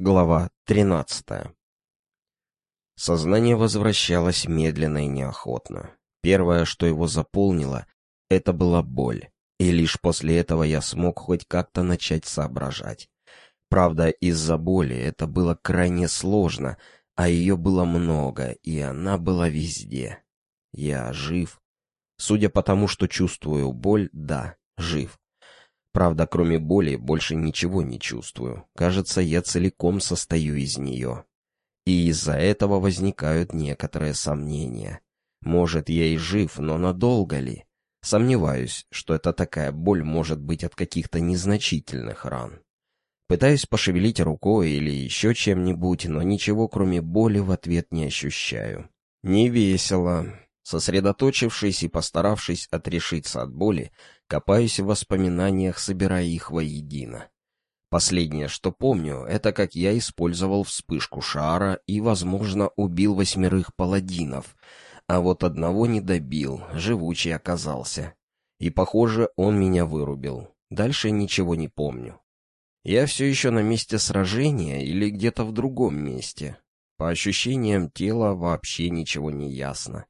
Глава 13. Сознание возвращалось медленно и неохотно. Первое, что его заполнило, это была боль, и лишь после этого я смог хоть как-то начать соображать. Правда, из-за боли это было крайне сложно, а ее было много, и она была везде. Я жив. Судя по тому, что чувствую боль, да, жив. Правда, кроме боли, больше ничего не чувствую. Кажется, я целиком состою из нее. И из-за этого возникают некоторые сомнения. Может, я и жив, но надолго ли? Сомневаюсь, что это такая боль может быть от каких-то незначительных ран. Пытаюсь пошевелить рукой или еще чем-нибудь, но ничего кроме боли в ответ не ощущаю. Не весело. Сосредоточившись и постаравшись отрешиться от боли, копаюсь в воспоминаниях, собирая их воедино. Последнее, что помню, это как я использовал вспышку шара и, возможно, убил восьмерых паладинов, а вот одного не добил, живучий оказался. И, похоже, он меня вырубил. Дальше ничего не помню. Я все еще на месте сражения или где-то в другом месте. По ощущениям тела вообще ничего не ясно.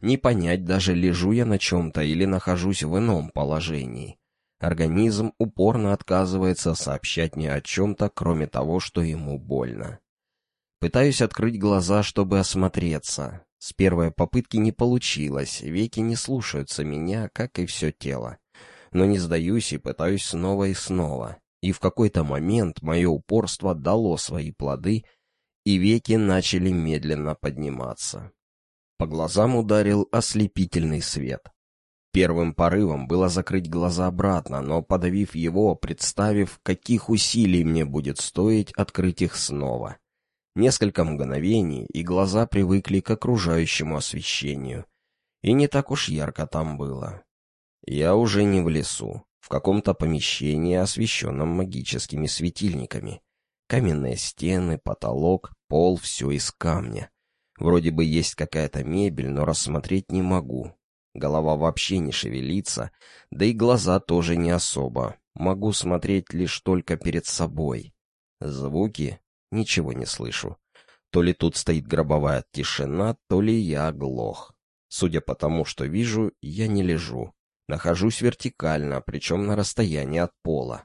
Не понять даже, лежу я на чем-то или нахожусь в ином положении. Организм упорно отказывается сообщать мне о чем-то, кроме того, что ему больно. Пытаюсь открыть глаза, чтобы осмотреться. С первой попытки не получилось, веки не слушаются меня, как и все тело. Но не сдаюсь и пытаюсь снова и снова. И в какой-то момент мое упорство дало свои плоды, и веки начали медленно подниматься. По глазам ударил ослепительный свет. Первым порывом было закрыть глаза обратно, но, подавив его, представив, каких усилий мне будет стоить открыть их снова. Несколько мгновений, и глаза привыкли к окружающему освещению. И не так уж ярко там было. Я уже не в лесу, в каком-то помещении, освещенном магическими светильниками. Каменные стены, потолок, пол — все из камня. Вроде бы есть какая-то мебель, но рассмотреть не могу. Голова вообще не шевелится, да и глаза тоже не особо. Могу смотреть лишь только перед собой. Звуки? Ничего не слышу. То ли тут стоит гробовая тишина, то ли я оглох. Судя по тому, что вижу, я не лежу. Нахожусь вертикально, причем на расстоянии от пола.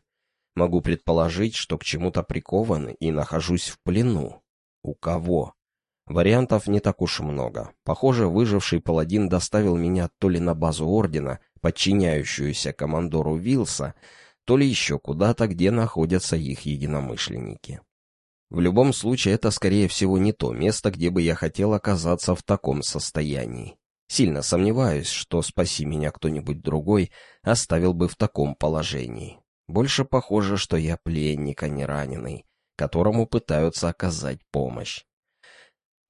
Могу предположить, что к чему-то прикован и нахожусь в плену. У кого? Вариантов не так уж много. Похоже, выживший паладин доставил меня то ли на базу Ордена, подчиняющуюся командору Вилса, то ли еще куда-то, где находятся их единомышленники. В любом случае, это, скорее всего, не то место, где бы я хотел оказаться в таком состоянии. Сильно сомневаюсь, что спаси меня кто-нибудь другой оставил бы в таком положении. Больше похоже, что я пленник, а не раненый, которому пытаются оказать помощь.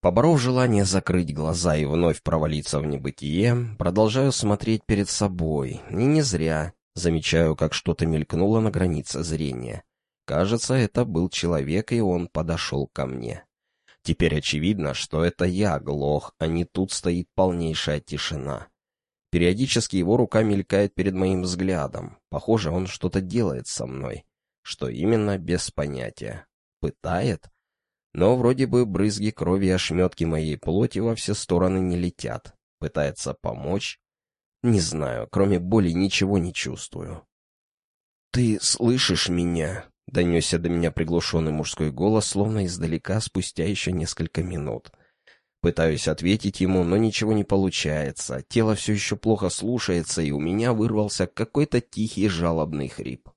Поборов желание закрыть глаза и вновь провалиться в небытие, продолжаю смотреть перед собой, и не зря замечаю, как что-то мелькнуло на границе зрения. Кажется, это был человек, и он подошел ко мне. Теперь очевидно, что это я глох, а не тут стоит полнейшая тишина. Периодически его рука мелькает перед моим взглядом. Похоже, он что-то делает со мной. Что именно, без понятия. Пытает? Но вроде бы брызги крови и ошметки моей плоти во все стороны не летят. Пытается помочь. Не знаю, кроме боли ничего не чувствую. «Ты слышишь меня?» — донесся до меня приглушенный мужской голос, словно издалека, спустя еще несколько минут. Пытаюсь ответить ему, но ничего не получается. Тело все еще плохо слушается, и у меня вырвался какой-то тихий жалобный хрип.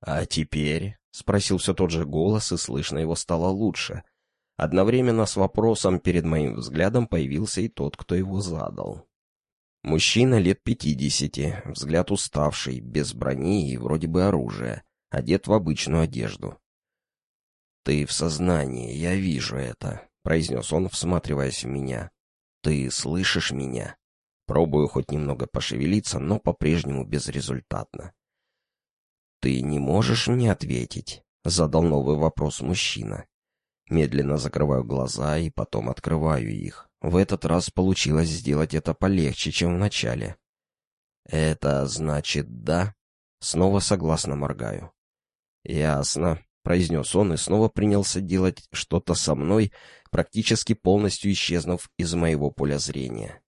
«А теперь?» — спросил все тот же голос, и слышно его стало лучше. Одновременно с вопросом перед моим взглядом появился и тот, кто его задал. Мужчина лет пятидесяти, взгляд уставший, без брони и вроде бы оружия, одет в обычную одежду. «Ты в сознании, я вижу это», — произнес он, всматриваясь в меня. «Ты слышишь меня?» Пробую хоть немного пошевелиться, но по-прежнему безрезультатно. «Ты не можешь мне ответить?» — задал новый вопрос мужчина. Медленно закрываю глаза и потом открываю их. В этот раз получилось сделать это полегче, чем в начале. «Это значит да?» Снова согласно моргаю. «Ясно», произнес он и снова принялся делать что-то со мной, практически полностью исчезнув из моего поля зрения.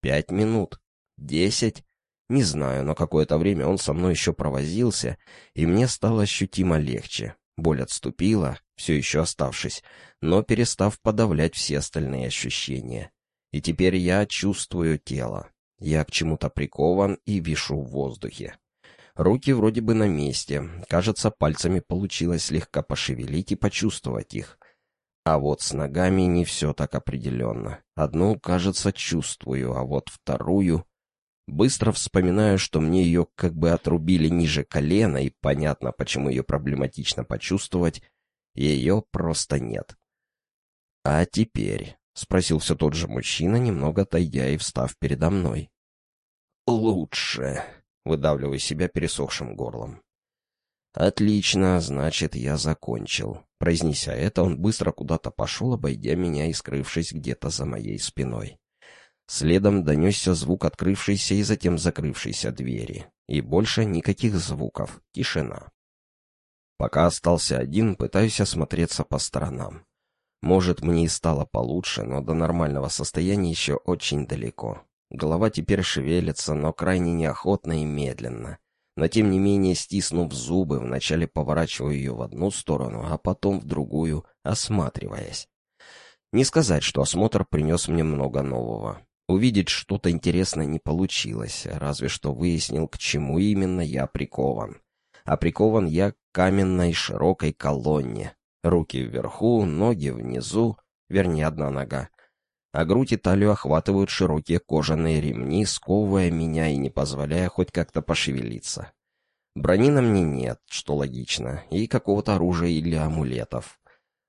Пять минут? Десять? Не знаю, но какое-то время он со мной еще провозился, и мне стало ощутимо легче. Боль отступила, все еще оставшись, но перестав подавлять все остальные ощущения. И теперь я чувствую тело. Я к чему-то прикован и вишу в воздухе. Руки вроде бы на месте. Кажется, пальцами получилось слегка пошевелить и почувствовать их. А вот с ногами не все так определенно. Одну, кажется, чувствую, а вот вторую... Быстро вспоминаю, что мне ее как бы отрубили ниже колена, и понятно, почему ее проблематично почувствовать. Ее просто нет. «А теперь?» — спросил все тот же мужчина, немного отойдя и встав передо мной. «Лучше», — выдавливая себя пересохшим горлом. «Отлично, значит, я закончил». Произнеся это, он быстро куда-то пошел, обойдя меня и скрывшись где-то за моей спиной. Следом донесся звук открывшейся и затем закрывшейся двери. И больше никаких звуков. Тишина. Пока остался один, пытаюсь осмотреться по сторонам. Может, мне и стало получше, но до нормального состояния еще очень далеко. Голова теперь шевелится, но крайне неохотно и медленно. Но тем не менее, стиснув зубы, вначале поворачиваю ее в одну сторону, а потом в другую, осматриваясь. Не сказать, что осмотр принес мне много нового. Увидеть что-то интересное не получилось, разве что выяснил, к чему именно я прикован. А прикован я к каменной широкой колонне. Руки вверху, ноги внизу, вернее, одна нога а грудь и талию охватывают широкие кожаные ремни, сковывая меня и не позволяя хоть как-то пошевелиться. Брони на мне нет, что логично, и какого-то оружия или амулетов.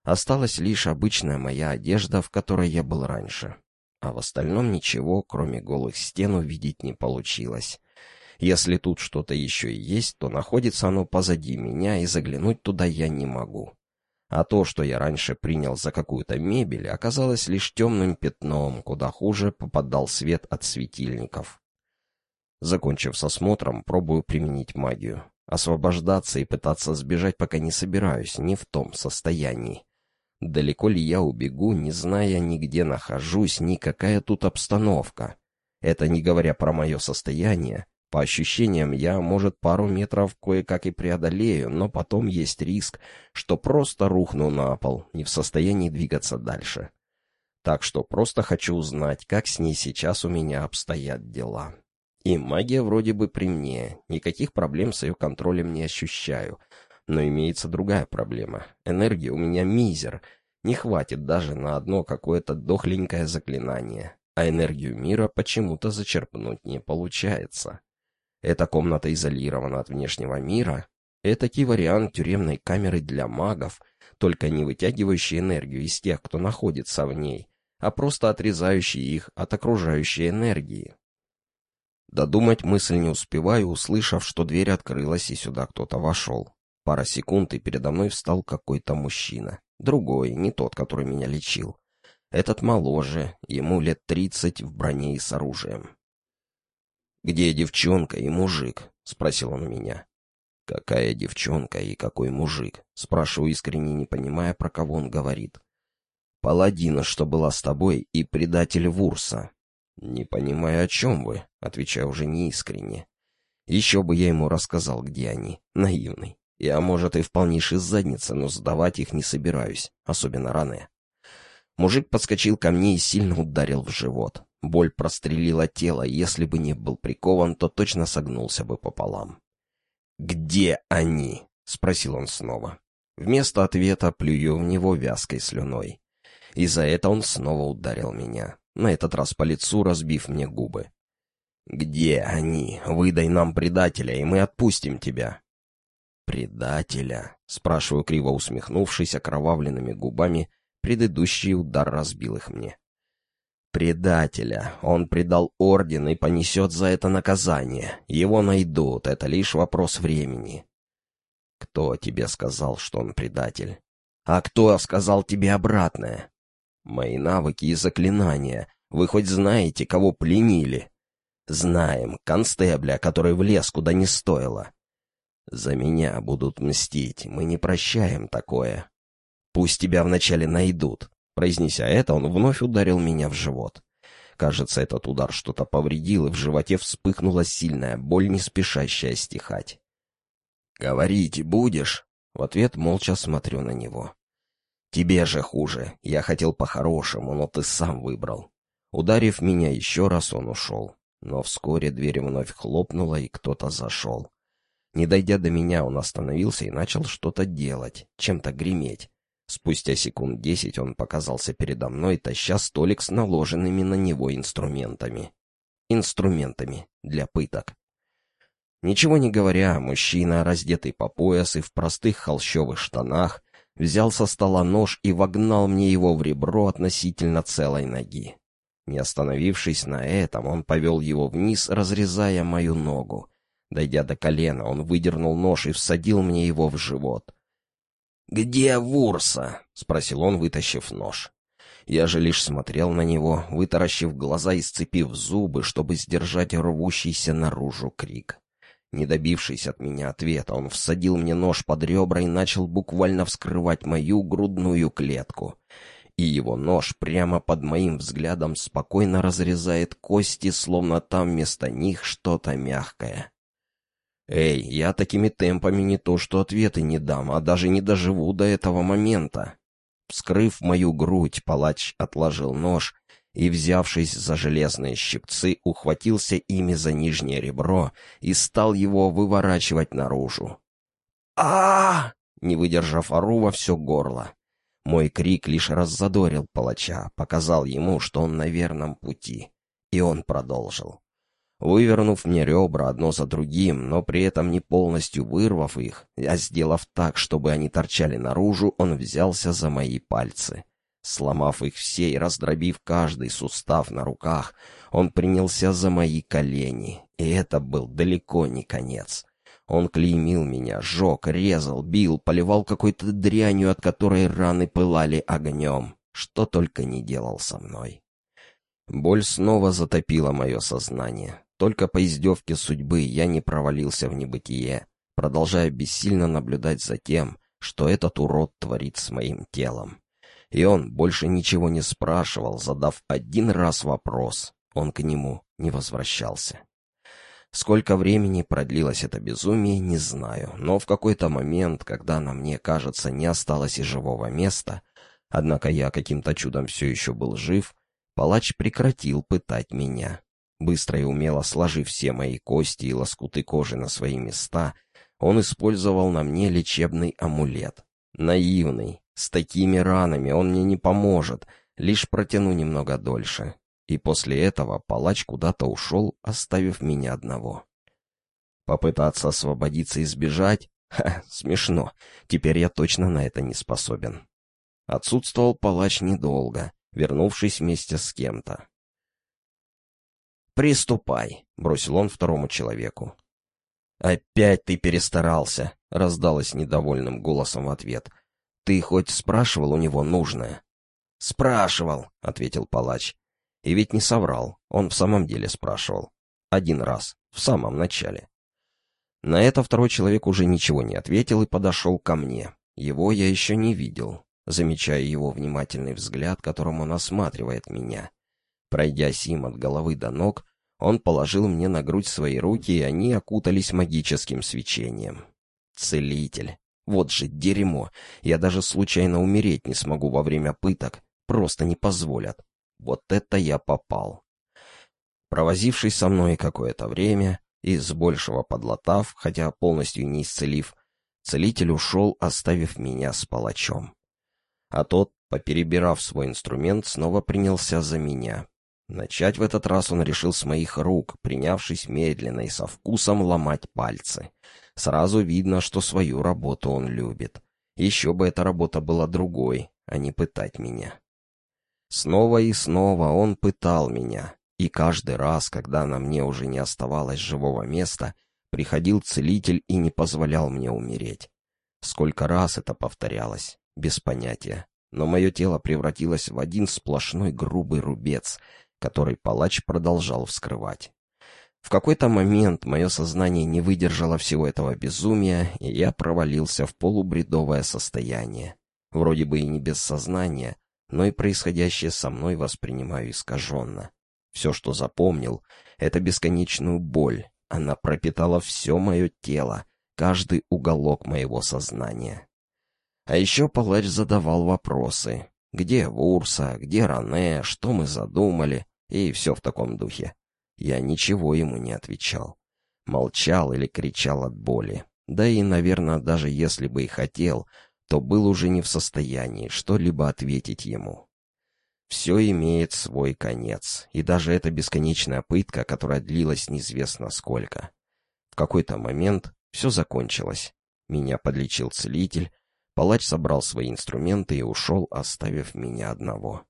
Осталась лишь обычная моя одежда, в которой я был раньше. А в остальном ничего, кроме голых стен, увидеть не получилось. Если тут что-то еще и есть, то находится оно позади меня, и заглянуть туда я не могу а то, что я раньше принял за какую-то мебель, оказалось лишь темным пятном, куда хуже попадал свет от светильников. Закончив с осмотром, пробую применить магию. Освобождаться и пытаться сбежать пока не собираюсь, не в том состоянии. Далеко ли я убегу, не зная ни где нахожусь, ни какая тут обстановка. Это не говоря про мое состояние, по ощущениям, я, может, пару метров кое-как и преодолею, но потом есть риск, что просто рухну на пол, не в состоянии двигаться дальше. Так что просто хочу узнать, как с ней сейчас у меня обстоят дела. И магия вроде бы при мне, никаких проблем с ее контролем не ощущаю. Но имеется другая проблема. Энергии у меня мизер, не хватит даже на одно какое-то дохленькое заклинание. А энергию мира почему-то зачерпнуть не получается. Эта комната изолирована от внешнего мира. Этакий вариант тюремной камеры для магов, только не вытягивающий энергию из тех, кто находится в ней, а просто отрезающий их от окружающей энергии. Додумать мысль не успеваю, услышав, что дверь открылась и сюда кто-то вошел. Пара секунд, и передо мной встал какой-то мужчина. Другой, не тот, который меня лечил. Этот моложе, ему лет тридцать в броне и с оружием. «Где девчонка и мужик?» — спросил он меня. «Какая девчонка и какой мужик?» — спрашиваю искренне, не понимая, про кого он говорит. «Паладина, что была с тобой, и предатель Вурса». «Не понимаю, о чем вы», — отвечаю уже неискренне. «Еще бы я ему рассказал, где они. Наивный. Я, может, и вполнейший задница, но сдавать их не собираюсь, особенно раны». Мужик подскочил ко мне и сильно ударил в живот. Боль прострелила тело, если бы не был прикован, то точно согнулся бы пополам. «Где они?» — спросил он снова. Вместо ответа плюю в него вязкой слюной. И за это он снова ударил меня, на этот раз по лицу разбив мне губы. «Где они? Выдай нам предателя, и мы отпустим тебя». «Предателя?» — спрашиваю, криво усмехнувшись окровавленными губами. Предыдущий удар разбил их мне. Предателя. Он предал орден и понесет за это наказание. Его найдут, это лишь вопрос времени. Кто тебе сказал, что он предатель? А кто сказал тебе обратное? Мои навыки и заклинания. Вы хоть знаете, кого пленили? Знаем, констебля, который влез куда не стоило. «За меня будут мстить, мы не прощаем такое. Пусть тебя вначале найдут». Произнеся это, он вновь ударил меня в живот. Кажется, этот удар что-то повредил, и в животе вспыхнула сильная боль, не спешащая стихать. «Говорить будешь?» В ответ молча смотрю на него. «Тебе же хуже. Я хотел по-хорошему, но ты сам выбрал». Ударив меня еще раз, он ушел. Но вскоре дверь вновь хлопнула, и кто-то зашел. Не дойдя до меня, он остановился и начал что-то делать, чем-то греметь. Спустя секунд десять он показался передо мной, таща столик с наложенными на него инструментами. Инструментами для пыток. Ничего не говоря, мужчина, раздетый по пояс и в простых холщовых штанах, взял со стола нож и вогнал мне его в ребро относительно целой ноги. Не остановившись на этом, он повел его вниз, разрезая мою ногу. Дойдя до колена, он выдернул нож и всадил мне его в живот. «Где Вурса?» — спросил он, вытащив нож. Я же лишь смотрел на него, вытаращив глаза и сцепив зубы, чтобы сдержать рвущийся наружу крик. Не добившись от меня ответа, он всадил мне нож под ребра и начал буквально вскрывать мою грудную клетку и его нож прямо под моим взглядом спокойно разрезает кости, словно там вместо них что-то мягкое. Эй, я такими темпами не то что ответы не дам, а даже не доживу до этого момента. Вскрыв мою грудь, палач отложил нож и, взявшись за железные щипцы, ухватился ими за нижнее ребро и стал его выворачивать наружу. а, Не выдержав ору во все горло. Мой крик лишь раззадорил палача, показал ему, что он на верном пути. И он продолжил. Вывернув мне ребра одно за другим, но при этом не полностью вырвав их, а сделав так, чтобы они торчали наружу, он взялся за мои пальцы. Сломав их все и раздробив каждый сустав на руках, он принялся за мои колени, и это был далеко не конец. Он клеймил меня, жег, резал, бил, поливал какой-то дрянью, от которой раны пылали огнем. Что только не делал со мной. Боль снова затопила мое сознание. Только по издевке судьбы я не провалился в небытие, продолжая бессильно наблюдать за тем, что этот урод творит с моим телом. И он больше ничего не спрашивал, задав один раз вопрос. Он к нему не возвращался. Сколько времени продлилось это безумие, не знаю, но в какой-то момент, когда на мне, кажется, не осталось и живого места, однако я каким-то чудом все еще был жив, палач прекратил пытать меня. Быстро и умело сложив все мои кости и лоскуты кожи на свои места, он использовал на мне лечебный амулет. Наивный, с такими ранами он мне не поможет, лишь протяну немного дольше. И после этого палач куда-то ушел, оставив меня одного. Попытаться освободиться и сбежать? Ха, смешно. Теперь я точно на это не способен. Отсутствовал палач недолго, вернувшись вместе с кем-то. «Приступай», — бросил он второму человеку. «Опять ты перестарался», — раздалось недовольным голосом в ответ. «Ты хоть спрашивал у него нужное?» «Спрашивал», — ответил палач. И ведь не соврал, он в самом деле спрашивал. Один раз, в самом начале. На это второй человек уже ничего не ответил и подошел ко мне. Его я еще не видел, замечая его внимательный взгляд, которым он осматривает меня. Пройдя сим от головы до ног, он положил мне на грудь свои руки, и они окутались магическим свечением. Целитель. Вот же дерьмо. Я даже случайно умереть не смогу во время пыток. Просто не позволят. Вот это я попал. Провозившись со мной какое-то время и с большего подлатав, хотя полностью не исцелив, целитель ушел, оставив меня с палачом. А тот, поперебирав свой инструмент, снова принялся за меня. Начать в этот раз он решил с моих рук, принявшись медленно и со вкусом ломать пальцы. Сразу видно, что свою работу он любит. Еще бы эта работа была другой, а не пытать меня. Снова и снова он пытал меня, и каждый раз, когда на мне уже не оставалось живого места, приходил целитель и не позволял мне умереть. Сколько раз это повторялось, без понятия, но мое тело превратилось в один сплошной грубый рубец, который палач продолжал вскрывать. В какой-то момент мое сознание не выдержало всего этого безумия, и я провалился в полубредовое состояние. Вроде бы и не без сознания, но и происходящее со мной воспринимаю искаженно. Все, что запомнил, — это бесконечную боль. Она пропитала все мое тело, каждый уголок моего сознания. А еще палач задавал вопросы. Где Вурса, где Ране, что мы задумали, и все в таком духе. Я ничего ему не отвечал. Молчал или кричал от боли. Да и, наверное, даже если бы и хотел, то был уже не в состоянии что-либо ответить ему. Все имеет свой конец, и даже эта бесконечная пытка, которая длилась неизвестно сколько. В какой-то момент все закончилось. Меня подлечил целитель, палач собрал свои инструменты и ушел, оставив меня одного.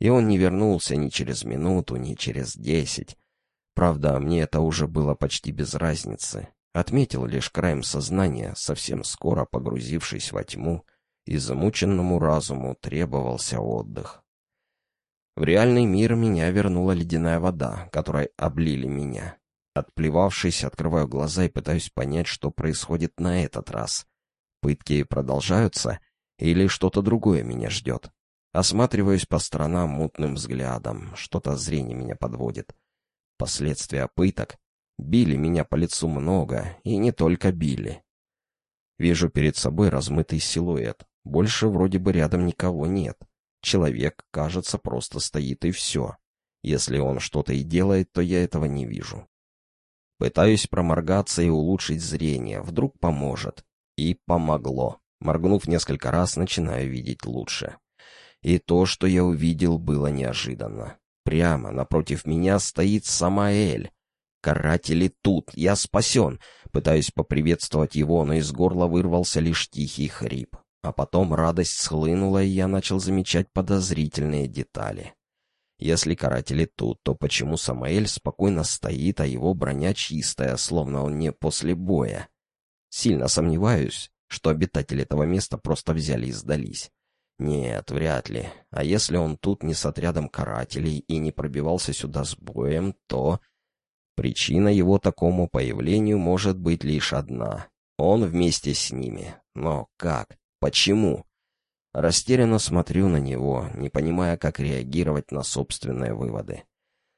И он не вернулся ни через минуту, ни через десять. Правда, мне это уже было почти без разницы. Отметил лишь краем сознания, совсем скоро погрузившись во тьму, и замученному разуму требовался отдых. В реальный мир меня вернула ледяная вода, которой облили меня. Отплевавшись, открываю глаза и пытаюсь понять, что происходит на этот раз. Пытки продолжаются или что-то другое меня ждет? Осматриваюсь по сторонам мутным взглядом, что-то зрение меня подводит. Последствия пыток. Били меня по лицу много, и не только били. Вижу перед собой размытый силуэт. Больше вроде бы рядом никого нет. Человек, кажется, просто стоит и все. Если он что-то и делает, то я этого не вижу. Пытаюсь проморгаться и улучшить зрение, вдруг поможет. И помогло. Моргнув несколько раз, начинаю видеть лучше. И то, что я увидел, было неожиданно. Прямо напротив меня стоит Самаэль. Каратели тут, я спасен. Пытаюсь поприветствовать его, но из горла вырвался лишь тихий хрип. А потом радость схлынула, и я начал замечать подозрительные детали. Если каратели тут, то почему Самаэль спокойно стоит, а его броня чистая, словно он не после боя? Сильно сомневаюсь, что обитатели этого места просто взяли и сдались. Нет, вряд ли. А если он тут не с отрядом карателей и не пробивался сюда с боем, то... Причина его такому появлению может быть лишь одна. Он вместе с ними. Но как? Почему? Растерянно смотрю на него, не понимая, как реагировать на собственные выводы.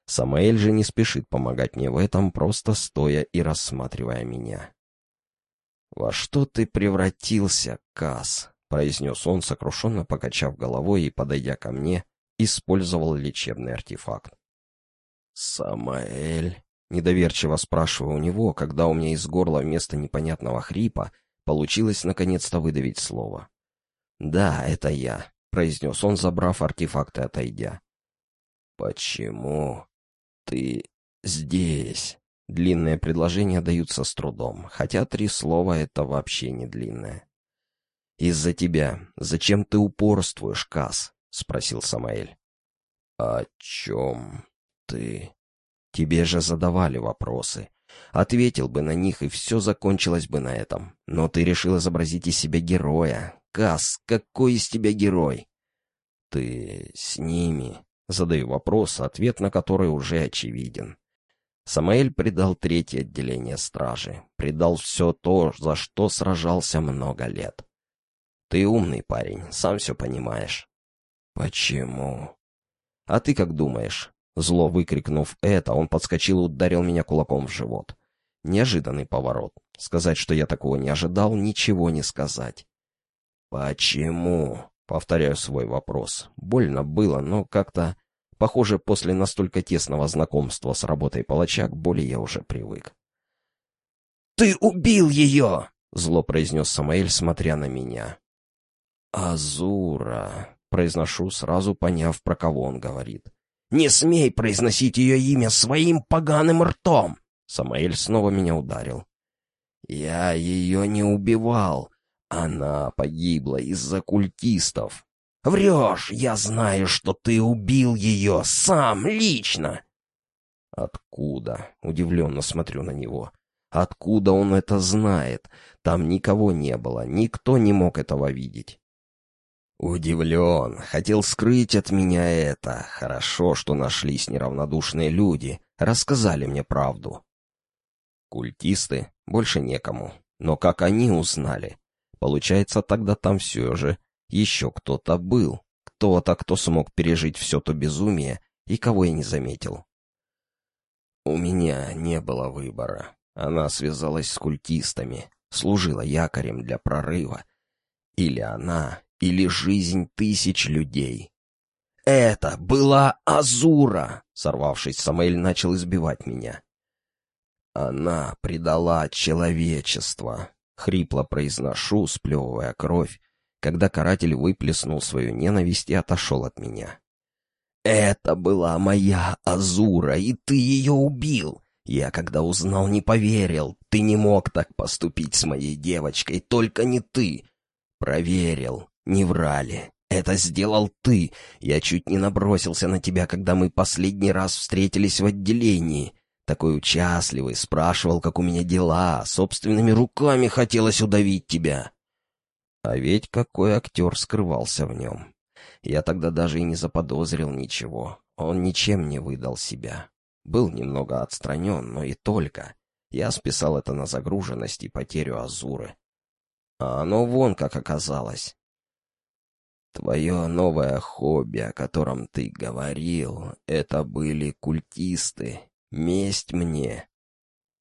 Самаэль же не спешит помогать мне в этом, просто стоя и рассматривая меня. «Во что ты превратился, Кас?» — произнес он, сокрушенно покачав головой и, подойдя ко мне, использовал лечебный артефакт. «Самаэль?» — недоверчиво спрашиваю у него, когда у меня из горла вместо непонятного хрипа Получилось наконец-то выдавить слово. «Да, это я», — произнес он, забрав артефакты, отойдя. «Почему ты здесь?» Длинные предложения даются с трудом, хотя три слова — это вообще не длинное. «Из-за тебя. Зачем ты упорствуешь, Кас?» — спросил Самаэль. «О чем ты?» «Тебе же задавали вопросы. Ответил бы на них, и все закончилось бы на этом. Но ты решил изобразить из себя героя. Кас, какой из тебя герой? Ты с ними. Задаю вопрос, ответ на который уже очевиден. Самаэль предал третье отделение стражи. Предал все то, за что сражался много лет. Ты умный парень, сам все понимаешь. Почему? А ты как думаешь? Зло выкрикнув это, он подскочил и ударил меня кулаком в живот. Неожиданный поворот. Сказать, что я такого не ожидал, ничего не сказать. «Почему?» — повторяю свой вопрос. Больно было, но как-то... Похоже, после настолько тесного знакомства с работой палача к боли я уже привык. «Ты убил ее!» — зло произнес Самаэль, смотря на меня. «Азура», — произношу, сразу поняв, про кого он говорит. «Не смей произносить ее имя своим поганым ртом!» Самаэль снова меня ударил. «Я ее не убивал. Она погибла из-за культистов». «Врешь! Я знаю, что ты убил ее сам, лично!» «Откуда?» — удивленно смотрю на него. «Откуда он это знает? Там никого не было, никто не мог этого видеть». Удивлен, хотел скрыть от меня это. Хорошо, что нашлись неравнодушные люди. рассказали мне правду. Культисты больше некому. Но как они узнали? Получается, тогда там все же еще кто-то был. Кто-то, кто смог пережить все то безумие и кого я не заметил. У меня не было выбора. Она связалась с культистами, служила якорем для прорыва. Или она, или жизнь тысяч людей. «Это была Азура!» Сорвавшись, Самаэль начал избивать меня. «Она предала человечество», — хрипло произношу, сплевывая кровь, когда каратель выплеснул свою ненависть и отошел от меня. «Это была моя Азура, и ты ее убил. Я, когда узнал, не поверил. Ты не мог так поступить с моей девочкой, только не ты. Проверил, не врали. Это сделал ты. Я чуть не набросился на тебя, когда мы последний раз встретились в отделении. Такой участливый, спрашивал, как у меня дела, собственными руками хотелось удавить тебя. А ведь какой актер скрывался в нем. Я тогда даже и не заподозрил ничего. Он ничем не выдал себя. Был немного отстранен, но и только. Я списал это на загруженность и потерю Азуры. А оно вон как оказалось. Твое новое хобби, о котором ты говорил, это были культисты. Месть мне.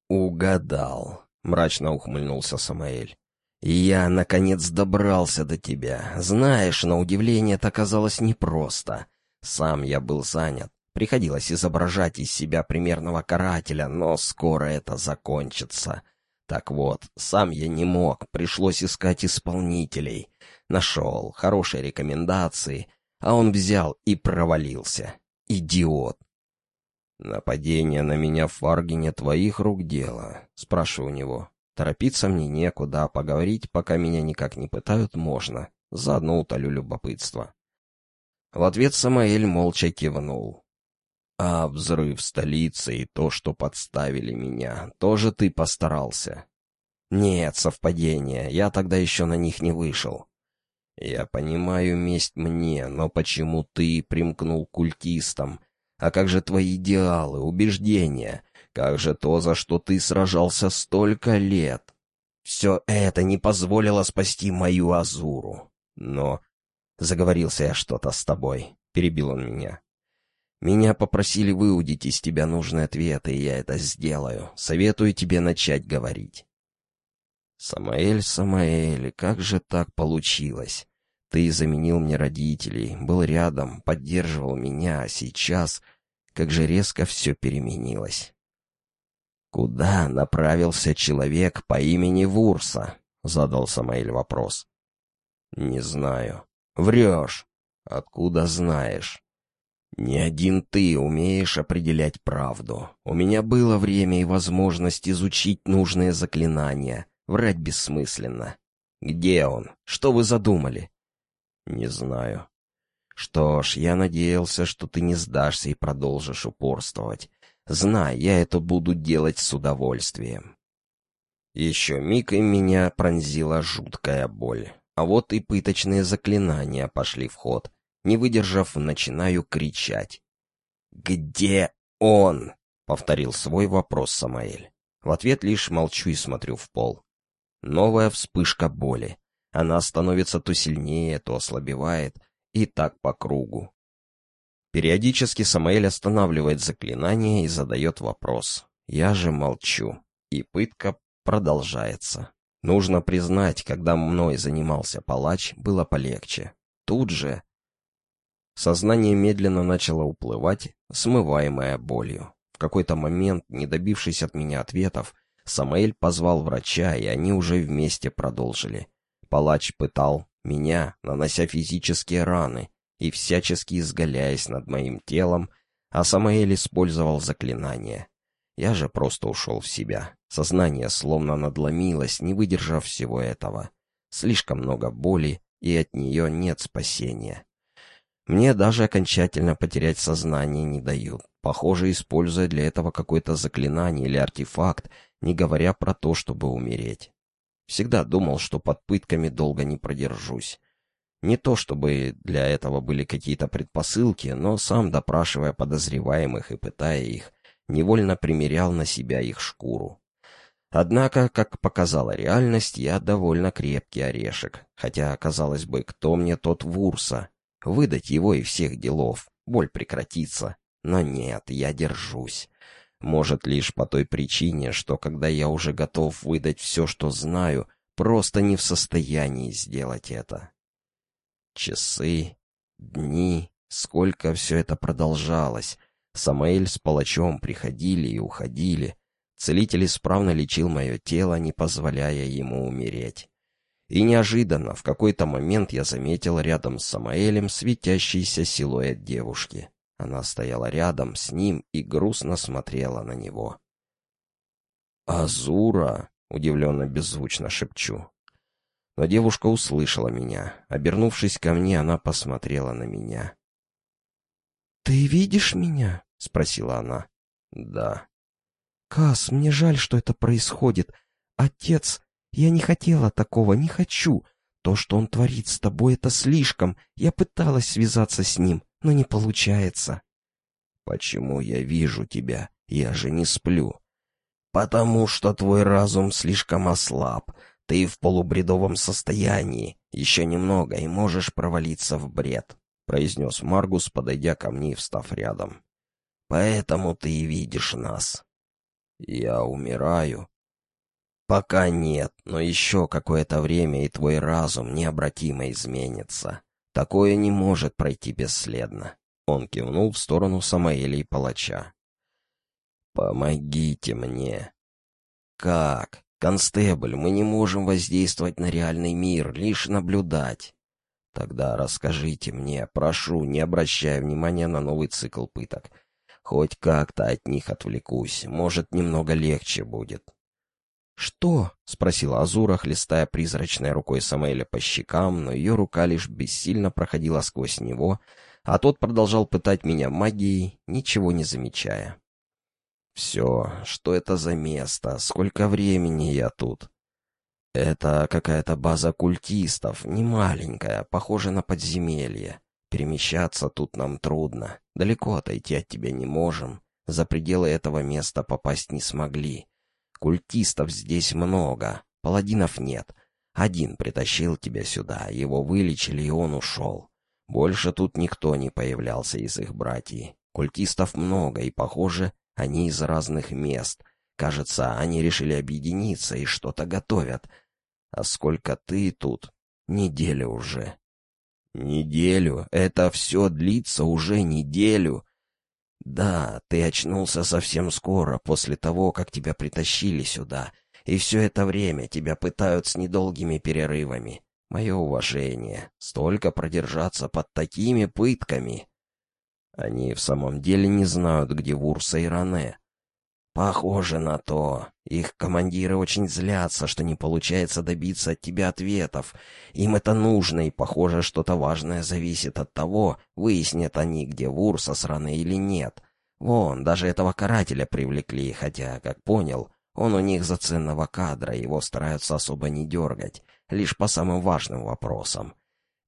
Угадал, мрачно ухмыльнулся Самаэль. «Я, наконец, добрался до тебя. Знаешь, на удивление это оказалось непросто. Сам я был занят. Приходилось изображать из себя примерного карателя, но скоро это закончится. Так вот, сам я не мог, пришлось искать исполнителей. Нашел, хорошие рекомендации, а он взял и провалился. Идиот. «Нападение на меня в Фаргине твоих рук дело?» — спрашиваю у него. Торопиться мне некуда, а поговорить, пока меня никак не пытают, можно. Заодно утолю любопытство. В ответ Самаэль молча кивнул. «А взрыв столицы и то, что подставили меня, тоже ты постарался?» «Нет, совпадение. Я тогда еще на них не вышел». «Я понимаю, месть мне, но почему ты примкнул к культистам? А как же твои идеалы, убеждения? Как же то, за что ты сражался столько лет? Все это не позволило спасти мою Азуру. Но... Заговорился я что-то с тобой. Перебил он меня. Меня попросили выудить из тебя нужные ответы, и я это сделаю. Советую тебе начать говорить. Самаэль, Самаэль, как же так получилось? Ты заменил мне родителей, был рядом, поддерживал меня, а сейчас... Как же резко все переменилось. «Куда направился человек по имени Вурса?» — задал Самаэль вопрос. «Не знаю». «Врешь». «Откуда знаешь?» «Не один ты умеешь определять правду. У меня было время и возможность изучить нужные заклинания. Врать бессмысленно. Где он? Что вы задумали?» «Не знаю». «Что ж, я надеялся, что ты не сдашься и продолжишь упорствовать. Знай, я это буду делать с удовольствием. Еще миг и меня пронзила жуткая боль. А вот и пыточные заклинания пошли в ход. Не выдержав, начинаю кричать. «Где он?» — повторил свой вопрос Самаэль. В ответ лишь молчу и смотрю в пол. Новая вспышка боли. Она становится то сильнее, то ослабевает, и так по кругу. Периодически Самаэль останавливает заклинание и задает вопрос. Я же молчу. И пытка продолжается. Нужно признать, когда мной занимался палач, было полегче. Тут же... Сознание медленно начало уплывать, смываемое болью. В какой-то момент, не добившись от меня ответов, Самаэль позвал врача, и они уже вместе продолжили. Палач пытал меня, нанося физические раны, и всячески изгаляясь над моим телом, а Самаэль использовал заклинание. Я же просто ушел в себя. Сознание словно надломилось, не выдержав всего этого. Слишком много боли, и от нее нет спасения. Мне даже окончательно потерять сознание не дают. Похоже, используя для этого какое-то заклинание или артефакт, не говоря про то, чтобы умереть. Всегда думал, что под пытками долго не продержусь. Не то чтобы для этого были какие-то предпосылки, но сам допрашивая подозреваемых и пытая их, невольно примерял на себя их шкуру. Однако, как показала реальность, я довольно крепкий орешек, хотя, казалось бы, кто мне тот Вурса? Выдать его и всех делов, боль прекратится. Но нет, я держусь. Может, лишь по той причине, что когда я уже готов выдать все, что знаю, просто не в состоянии сделать это. Часы, дни, сколько все это продолжалось. Самаэль с палачом приходили и уходили, Целитель исправно лечил мое тело, не позволяя ему умереть. И неожиданно, в какой-то момент я заметил рядом с Самаэлем светящийся силуэт девушки. Она стояла рядом с ним и грустно смотрела на него. «Азура!» — удивленно беззвучно шепчу. Но девушка услышала меня. Обернувшись ко мне, она посмотрела на меня. «Ты видишь меня?» — спросила она. «Да». «Кас, мне жаль, что это происходит. Отец, я не хотела такого, не хочу. То, что он творит с тобой, это слишком. Я пыталась связаться с ним, но не получается». «Почему я вижу тебя? Я же не сплю». «Потому что твой разум слишком ослаб. Ты в полубредовом состоянии. Еще немного, и можешь провалиться в бред», — произнес Маргус, подойдя ко мне и встав рядом. «Поэтому ты и видишь нас. «Я умираю?» «Пока нет, но еще какое-то время, и твой разум необратимо изменится. Такое не может пройти бесследно». Он кивнул в сторону Самаэля и палача. «Помогите мне». «Как? Констебль, мы не можем воздействовать на реальный мир, лишь наблюдать». «Тогда расскажите мне, прошу, не обращая внимания на новый цикл пыток. Хоть как-то от них отвлекусь, может, немного легче будет. «Что?» — спросила Азура, хлестая призрачной рукой Самаэля по щекам, но ее рука лишь бессильно проходила сквозь него, а тот продолжал пытать меня магией, ничего не замечая. «Все, что это за место? Сколько времени я тут?» «Это какая-то база культистов, не маленькая, похожа на подземелье. Перемещаться тут нам трудно. Далеко отойти от тебя не можем. За пределы этого места попасть не смогли. Культистов здесь много, паладинов нет. Один притащил тебя сюда, его вылечили, и он ушел. Больше тут никто не появлялся из их братьев. Культистов много, и, похоже, они из разных мест. Кажется, они решили объединиться и что-то готовят. А сколько ты тут? Неделя уже. Неделю? Это все длится уже неделю? Да, ты очнулся совсем скоро, после того, как тебя притащили сюда, и все это время тебя пытают с недолгими перерывами. Мое уважение. Столько продержаться под такими пытками. Они в самом деле не знают, где Вурса и Ране. «Похоже на то. Их командиры очень злятся, что не получается добиться от тебя ответов. Им это нужно, и, похоже, что-то важное зависит от того, выяснят они, где Вурса сраны или нет. Вон, даже этого карателя привлекли, хотя, как понял, он у них за ценного кадра, его стараются особо не дергать, лишь по самым важным вопросам.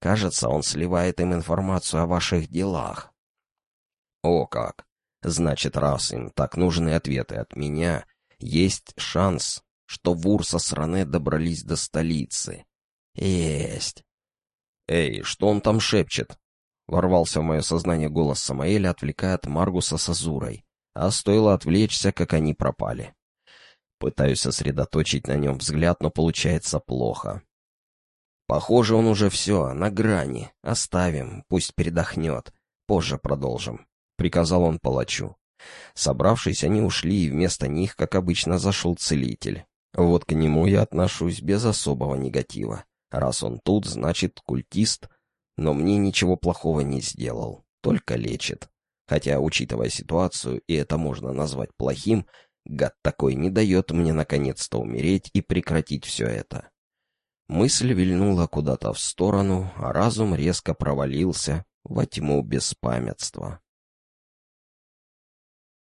Кажется, он сливает им информацию о ваших делах». «О как! Значит, раз им так нужны ответы от меня, есть шанс, что Вурса с Ране добрались до столицы. Есть. Эй, что он там шепчет? Ворвался в мое сознание голос Самаэля, отвлекая от Маргуса с Азурой. А стоило отвлечься, как они пропали. Пытаюсь сосредоточить на нем взгляд, но получается плохо. Похоже, он уже все, на грани. Оставим, пусть передохнет. Позже продолжим. — приказал он палачу. Собравшись, они ушли, и вместо них, как обычно, зашел целитель. Вот к нему я отношусь без особого негатива. Раз он тут, значит, культист, но мне ничего плохого не сделал, только лечит. Хотя, учитывая ситуацию, и это можно назвать плохим, гад такой не дает мне наконец-то умереть и прекратить все это. Мысль вильнула куда-то в сторону, а разум резко провалился во тьму беспамятства.